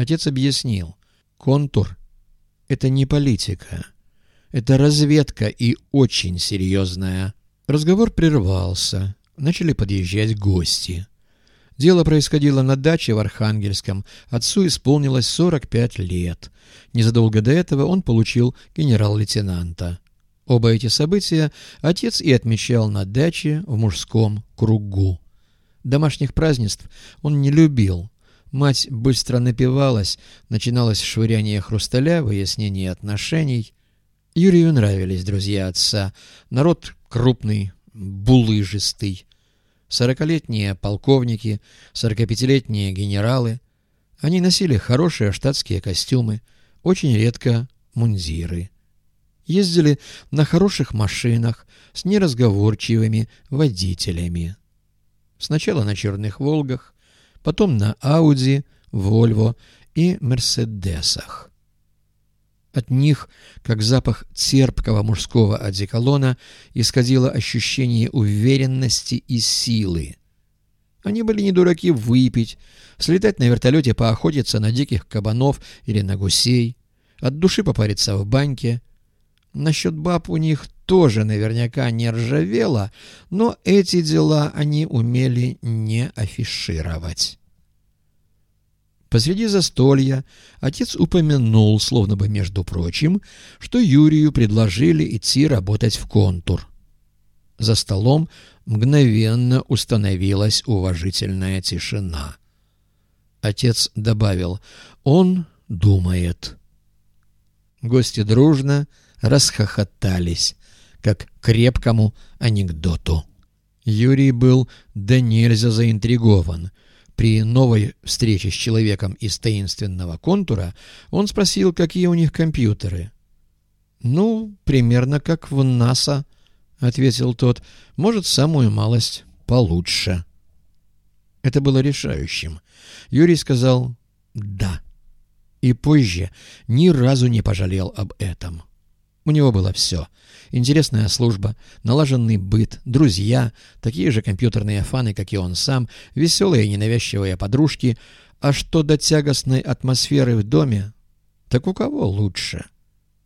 Отец объяснил. Контур — это не политика. Это разведка и очень серьезная. Разговор прервался. Начали подъезжать гости. Дело происходило на даче в Архангельском. Отцу исполнилось 45 лет. Незадолго до этого он получил генерал-лейтенанта. Оба эти события отец и отмечал на даче в мужском кругу. Домашних празднеств он не любил. Мать быстро напивалась, начиналось швыряние хрусталя, выяснение отношений. Юрию нравились друзья отца. Народ крупный, булыжистый. Сорокалетние полковники, сорокапятилетние генералы. Они носили хорошие штатские костюмы, очень редко мундиры. Ездили на хороших машинах с неразговорчивыми водителями. Сначала на черных «Волгах», потом на «Ауди», «Вольво» и «Мерседесах». От них, как запах терпкого мужского одеколона, исходило ощущение уверенности и силы. Они были не дураки выпить, слетать на вертолете поохотиться на диких кабанов или на гусей, от души попариться в баньке, Насчет баб у них тоже наверняка не ржавело, но эти дела они умели не афишировать. Посреди застолья отец упомянул, словно бы между прочим, что Юрию предложили идти работать в контур. За столом мгновенно установилась уважительная тишина. Отец добавил «Он думает». Гости дружно расхохотались, как крепкому анекдоту. Юрий был да нельзя заинтригован. При новой встрече с человеком из таинственного контура он спросил, какие у них компьютеры. «Ну, примерно как в НАСА», — ответил тот. «Может, самую малость получше». Это было решающим. Юрий сказал «да». И позже ни разу не пожалел об этом. У него было все. Интересная служба, налаженный быт, друзья, такие же компьютерные фаны, как и он сам, веселые и ненавязчивые подружки. А что до тягостной атмосферы в доме, так у кого лучше?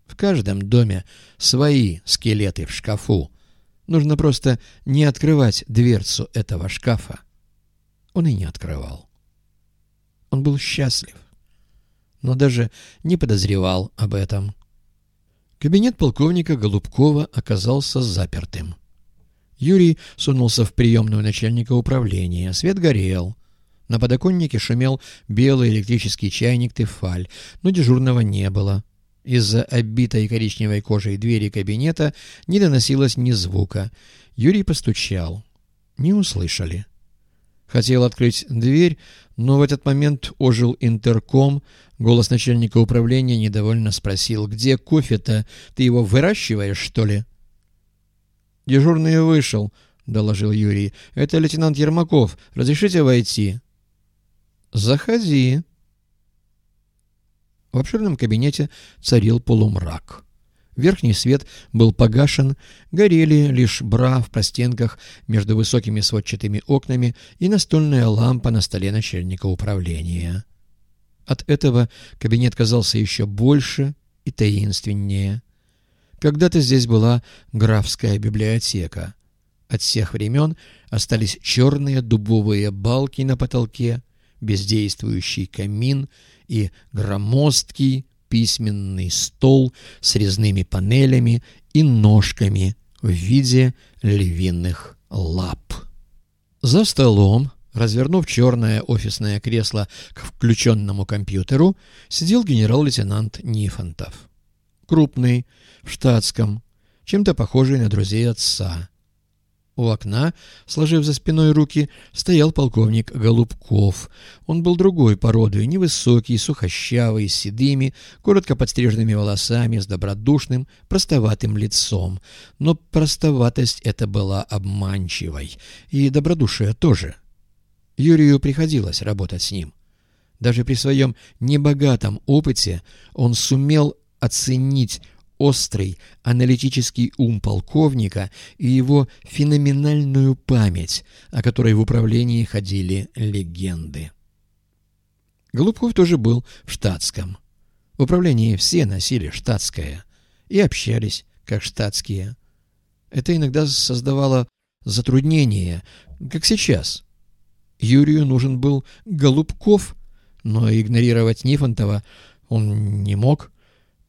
В каждом доме свои скелеты в шкафу. Нужно просто не открывать дверцу этого шкафа. Он и не открывал. Он был счастлив, но даже не подозревал об этом. Кабинет полковника Голубкова оказался запертым. Юрий сунулся в приемную начальника управления. Свет горел. На подоконнике шумел белый электрический чайник Тефаль, но дежурного не было. Из-за обитой коричневой кожей двери кабинета не доносилось ни звука. Юрий постучал. Не услышали. Хотел открыть дверь, но в этот момент ожил интерком. Голос начальника управления недовольно спросил, «Где кофе-то? Ты его выращиваешь, что ли?» «Дежурный вышел», — доложил Юрий. «Это лейтенант Ермаков. Разрешите войти?» «Заходи». В обширном кабинете царил полумрак. Верхний свет был погашен, горели лишь бра в простенках между высокими сводчатыми окнами и настольная лампа на столе начальника управления. От этого кабинет казался еще больше и таинственнее. Когда-то здесь была графская библиотека. От всех времен остались черные дубовые балки на потолке, бездействующий камин и громоздкий письменный стол с резными панелями и ножками в виде львиных лап. За столом, развернув черное офисное кресло к включенному компьютеру, сидел генерал-лейтенант Нифонтов. Крупный, в штатском, чем-то похожий на друзей отца. У окна, сложив за спиной руки, стоял полковник Голубков. Он был другой породы, невысокий, сухощавый, с седыми, коротко подстриженными волосами, с добродушным, простоватым лицом. Но простоватость эта была обманчивой, и добродушие тоже. Юрию приходилось работать с ним. Даже при своем небогатом опыте он сумел оценить острый аналитический ум полковника и его феноменальную память, о которой в управлении ходили легенды. Голубков тоже был в штатском. В управлении все носили штатское и общались как штатские. Это иногда создавало затруднения, как сейчас. Юрию нужен был Голубков, но игнорировать Нифонтова он не мог,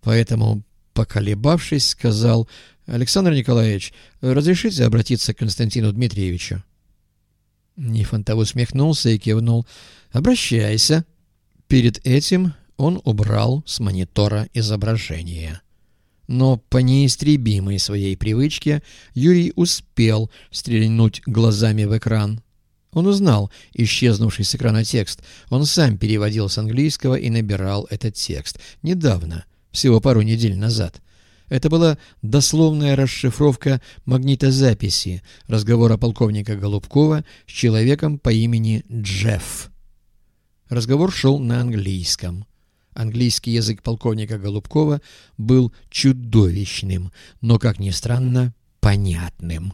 поэтому, поколебавшись, сказал «Александр Николаевич, разрешите обратиться к Константину Дмитриевичу?» Нифонтов усмехнулся и кивнул «Обращайся». Перед этим он убрал с монитора изображение. Но по неистребимой своей привычке Юрий успел стрельнуть глазами в экран. Он узнал исчезнувший с экрана текст. Он сам переводил с английского и набирал этот текст. Недавно, всего пару недель назад. Это была дословная расшифровка магнитозаписи разговора полковника Голубкова с человеком по имени Джефф. Разговор шел на английском. Английский язык полковника Голубкова был чудовищным, но, как ни странно, понятным.